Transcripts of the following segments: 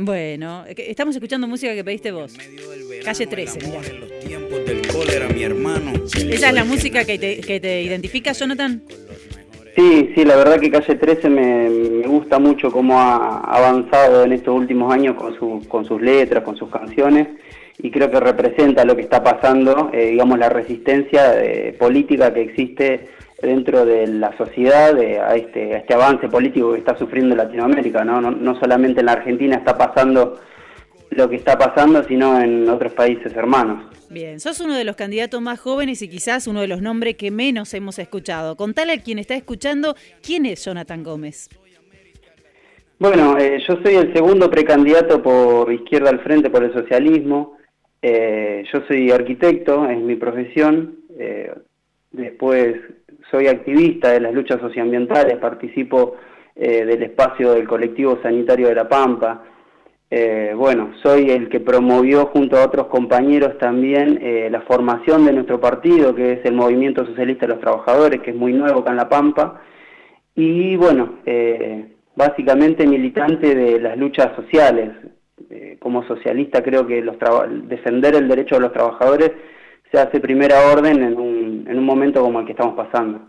Bueno, estamos escuchando música que pediste vos. Calle 13, mira. ¿Esa es la música que te, identifica, Jonathan? Sí, sí, la verdad que Calle 13 me, gusta mucho cómo ha avanzado en estos últimos años con, con sus letras, con sus canciones, y creo que representa lo que está pasando, eh, digamos, la resistencia eh, política que existe dentro de la sociedad a, este, este avance político que está sufriendo Latinoamérica, ¿no? ¿no? solamente en la Argentina está pasando lo que está pasando, sino en otros países hermanos. Bien, sos uno de los candidatos más jóvenes y quizás uno de los nombres que menos hemos escuchado. Contale a quien está escuchando quién es Jonathan Gómez. Bueno, eh, yo soy el segundo precandidato por Izquierda al Frente por el Socialismo. Eh, yo soy arquitecto, es mi profesión. Eh, después soy activista de las luchas socioambientales, participo eh, del espacio del colectivo sanitario de La Pampa. Eh, bueno, soy el que promovió junto a otros compañeros también eh, la formación de nuestro partido, que es el Movimiento Socialista de los Trabajadores, que es muy nuevo acá en La Pampa. Y bueno, básicamente militante de las luchas sociales. como socialista creo que defender el derecho de los trabajadores se hace primera orden en un, en un momento como el que estamos pasando.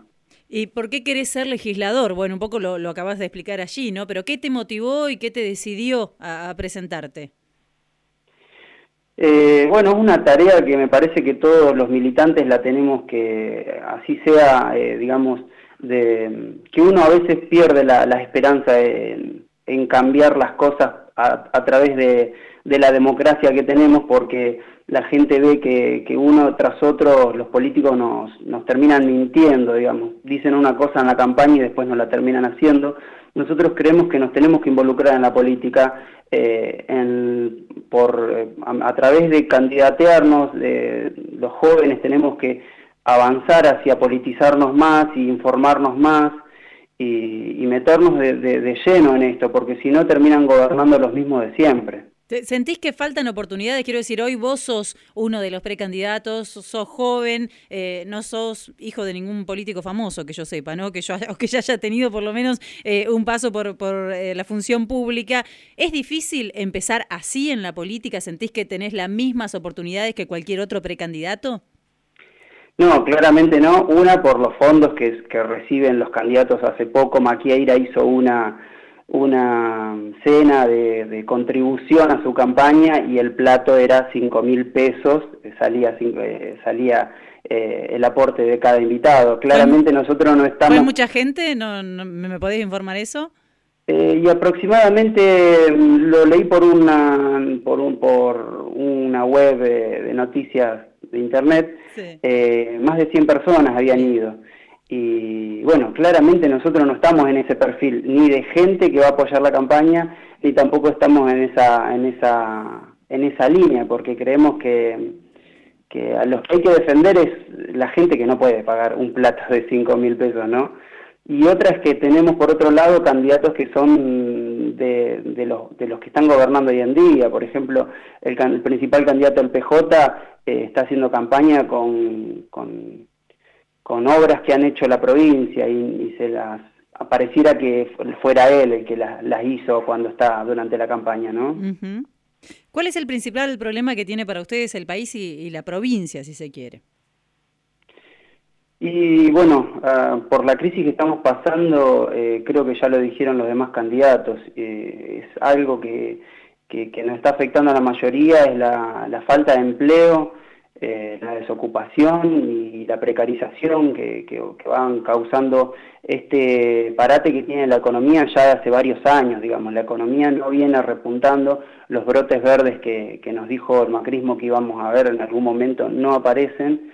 ¿Y por qué querés ser legislador? Bueno, un poco lo, lo acabas de explicar allí, ¿no? Pero ¿qué te motivó y qué te decidió a, presentarte? Eh, bueno, es una tarea que me parece que todos los militantes la tenemos que, así sea, eh, digamos, de que uno a veces pierde la, esperanza en, cambiar las cosas a, través de, la democracia que tenemos, porque la gente ve que, uno tras otro los políticos nos, nos terminan mintiendo, digamos, dicen una cosa en la campaña y después no la terminan haciendo. Nosotros creemos que nos tenemos que involucrar en la política eh, por, a, través de candidatearnos, los jóvenes tenemos que avanzar hacia politizarnos más y informarnos más y, meternos de lleno en esto, porque si no terminan gobernando los mismos de siempre. ¿Sentís que faltan oportunidades? Quiero decir, hoy vos sos uno de los precandidatos, sos joven, eh, no sos hijo de ningún político famoso que yo sepa, ¿no? Que yo que ya haya tenido por lo menos eh, un paso por, por eh, la función pública. ¿Es difícil empezar así en la política? ¿Sentís que tenés las mismas oportunidades que cualquier otro precandidato? No, claramente no. Una por los fondos que, que reciben los candidatos hace poco. Maquieira hizo una una cena de, contribución a su campaña y el plato era 5 mil pesos, salía, eh, salía eh, el aporte de cada invitado. Claramente nosotros no estamos... ¿Fue mucha gente? ¿No, me podés informar eso? Eh, y aproximadamente mm, lo leí por una, por un, por una web de, noticias de internet, más de 100 personas habían ido. Y bueno, claramente nosotros no estamos en ese perfil, ni de gente que va a apoyar la campaña, ni tampoco estamos en esa, en esa, en esa línea, porque creemos que, que a los que hay que defender es la gente que no puede pagar un plato de 5 mil pesos, ¿no? Y otra es que tenemos por otro lado candidatos que son de, de, los, de los que están gobernando hoy en día. Por ejemplo, el, principal candidato del PJ eh, está haciendo campaña con, con obras que han hecho la provincia y, se las pareciera que fuera él el que las, hizo cuando está durante la campaña, ¿no? ¿Cuál es el principal problema que tiene para ustedes el país y, la provincia, si se quiere? Y bueno, ah, por la crisis que estamos pasando, eh, creo que ya lo dijeron los demás candidatos, eh, es algo que, que, nos está afectando a la mayoría, es la, falta de empleo, eh, la desocupación y la precarización que, van causando este parate que tiene la economía ya hace varios años, digamos, la economía no viene repuntando, los brotes verdes que, nos dijo el macrismo que íbamos a ver en algún momento no aparecen,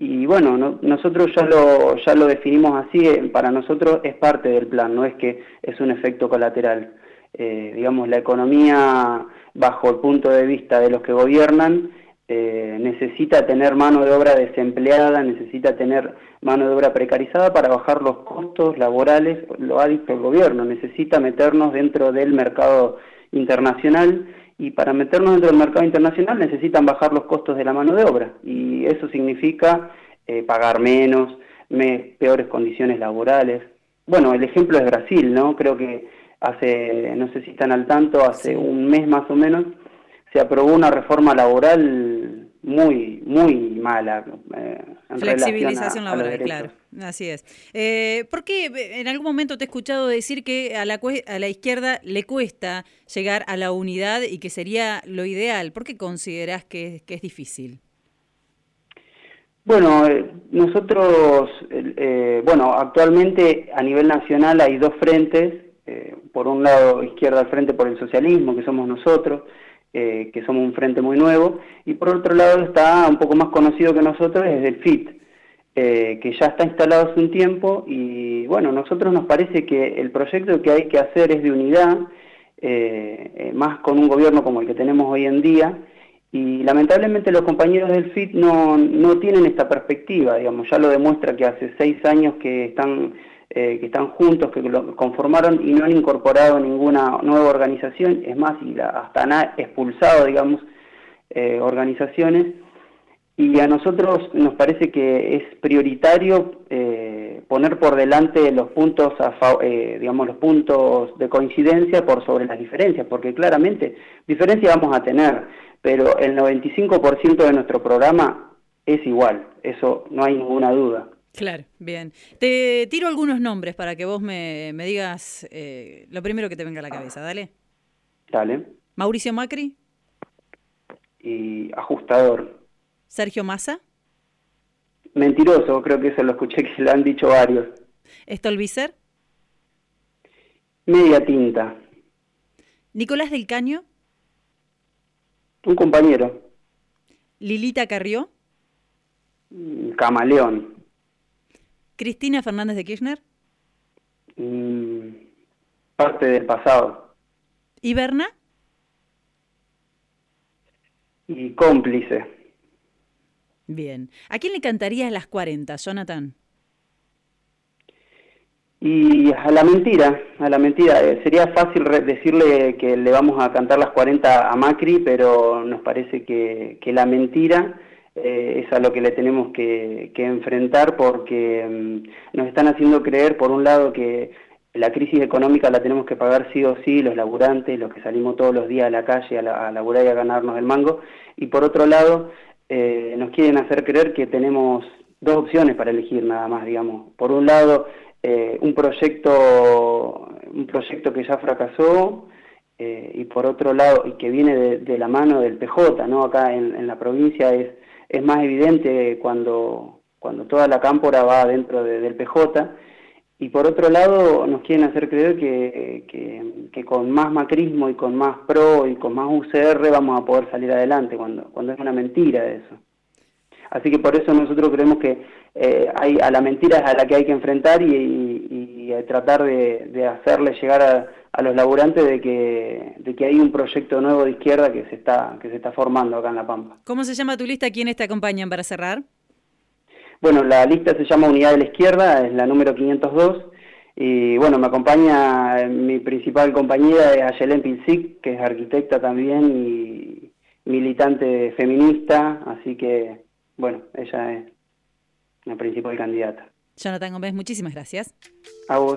y bueno, nosotros ya lo, ya lo definimos así, eh, para nosotros es parte del plan, no es que es un efecto colateral. Eh, digamos, la economía, bajo el punto de vista de los que gobiernan, eh, necesita tener mano de obra desempleada, necesita tener mano de obra precarizada para bajar los costos laborales, lo ha dicho el gobierno, necesita meternos dentro del mercado internacional y para meternos dentro del mercado internacional necesitan bajar los costos de la mano de obra y eso significa eh, pagar menos, peores condiciones laborales. Bueno, el ejemplo es Brasil, ¿no? Creo que hace, no sé si están al tanto, hace un mes más o menos, se aprobó una reforma laboral muy, muy mala. Eh, Flexibilización laboral, claro. Así es. Eh, ¿Por qué en algún momento te he escuchado decir que a la, a la izquierda le cuesta llegar a la unidad y que sería lo ideal? ¿Por qué consideras que, es difícil? Bueno, eh, nosotros, eh, bueno, actualmente a nivel nacional hay dos frentes. por un lado, izquierda al frente por el socialismo, que somos nosotros, eh, que somos un frente muy nuevo, y por otro lado está un poco más conocido que nosotros, es el FIT, eh, que ya está instalado hace un tiempo, y bueno, nosotros nos parece que el proyecto que hay que hacer es de unidad, eh, más con un gobierno como el que tenemos hoy en día, y lamentablemente los compañeros del FIT no, no tienen esta perspectiva, digamos, ya lo demuestra que hace seis años que están eh, que están juntos, que lo conformaron y no han incorporado ninguna nueva organización, es más, y hasta han expulsado, digamos, eh, organizaciones. Y a nosotros nos parece que es prioritario eh, poner por delante los puntos, digamos, los puntos de coincidencia por sobre las diferencias, porque claramente diferencias vamos a tener, pero el 95% de nuestro programa es igual, eso no hay ninguna duda. Claro, bien. Te tiro algunos nombres para que vos me, digas eh, lo primero que te venga a la cabeza, dale. Dale. Mauricio Macri. Y ajustador. Sergio Massa. Mentiroso, creo que eso lo escuché que lo han dicho varios. Stolbizer. Media tinta. Nicolás del Caño. Un compañero. Lilita Carrió. Camaleón. Cristina Fernández de Kirchner. Mm, parte del pasado. ¿Y Berna? Y cómplice. Bien. ¿A quién le cantarías las 40, Jonathan? Y a la mentira, a la mentira. Eh, sería fácil decirle que le vamos a cantar las 40 a Macri, pero nos parece que, que la mentira eh, es a lo que le tenemos que, enfrentar porque mm, nos están haciendo creer, por un lado, que la crisis económica la tenemos que pagar sí o sí los laburantes, los que salimos todos los días a la calle a, laburar y a ganarnos el mango, y por otro lado, eh, nos quieren hacer creer que tenemos dos opciones para elegir nada más, digamos. Por un lado, eh, un proyecto un proyecto que ya fracasó, y por otro lado, y que viene de, la mano del PJ, ¿no? Acá en la provincia es es más evidente cuando, cuando toda la cámpora va dentro del PJ. Y por otro lado, nos quieren hacer creer que, que, con más macrismo y con más PRO y con más UCR vamos a poder salir adelante, cuando, cuando es una mentira eso. Así que por eso nosotros creemos que eh, hay, a la mentira es a la que hay que enfrentar y, y, tratar de, de, hacerle llegar a, a los laburantes de que, de que hay un proyecto nuevo de izquierda que se está que se está formando acá en La Pampa. ¿Cómo se llama tu lista? ¿Quiénes te acompañan para cerrar? Bueno, la lista se llama Unidad de la Izquierda, es la número 502. Y bueno, me acompaña mi principal compañera, es Ayelen Pilsic, que es arquitecta también y militante feminista, así que bueno, ella es la principal candidata. Jonathan Gómez, muchísimas gracias. A vos.